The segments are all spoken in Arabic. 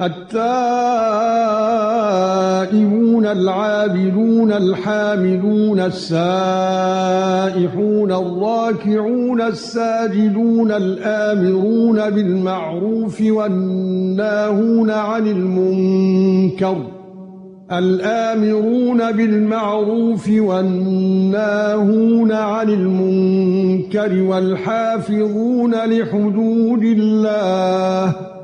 التائبون العابدون الحامدون السائحون الراكعون الساجدون الآمرون بالمعروف والناهون عن المنكر الآمرون بالمعروف والناهون عن المنكر والحافظون لحدود الله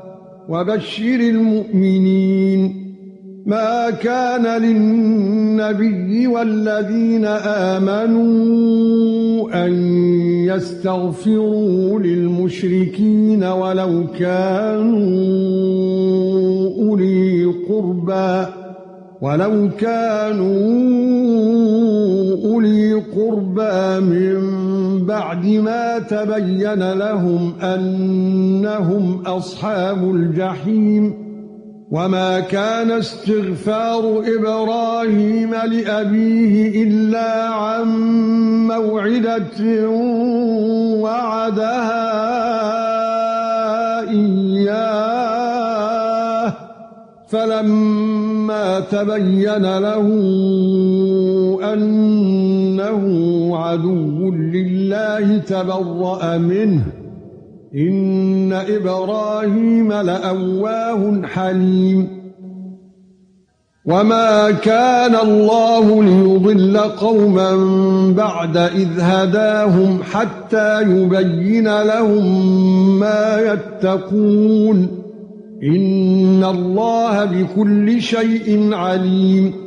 وبشر المؤمنين ما كان للنبي والذين آمنوا أن يستغفروا للمشركين ولو كانوا أولي قربى ولو كانوا أولي قربى من بعد ما تبين لهم أنهم أصحاب الجحيم وما كان استغفار إبراهيم لأبيه إلا عن موعدة وعدها إياه. فلما تبين له أنه عدو لله تبرأ منه. إن إبراهيم لأواه حليم. وما كان الله ليضل قوما بعد إذ هداهم حتى يبين لهم ما يتقون. إن الله بكل شيء عليم.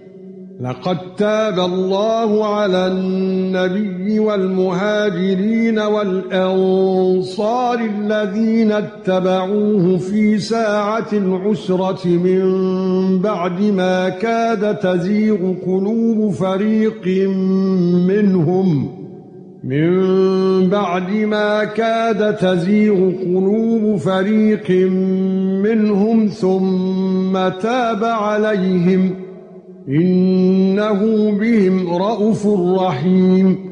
لقد تاب الله على النبي والمهاجرين والأنصار الذين اتبعوه في ساعة العسرة من بعد ما كاد تزيغ قلوب فريق منهم. من بعد ما كاد تزيغ قلوب فريق منهم ثم تاب عليهم. إنه بهم رؤوف رحيم.